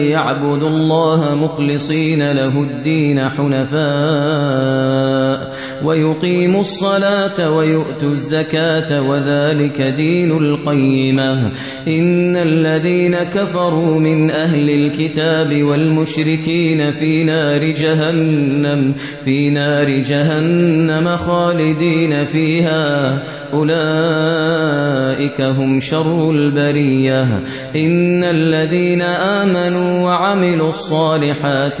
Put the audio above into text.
إلا ليعبدوا الله مخلصين له الدين حنفاء. ويقيموا الصلاة ويؤتوا الزكاة وذلك دين القيمة. إن الذين كفروا من أهل الكتاب والمشركين في نار جهنم في نار جهنم خالدين فيها. أولئك هم شر البرية. إن الذين آمنوا وعملوا الصالحات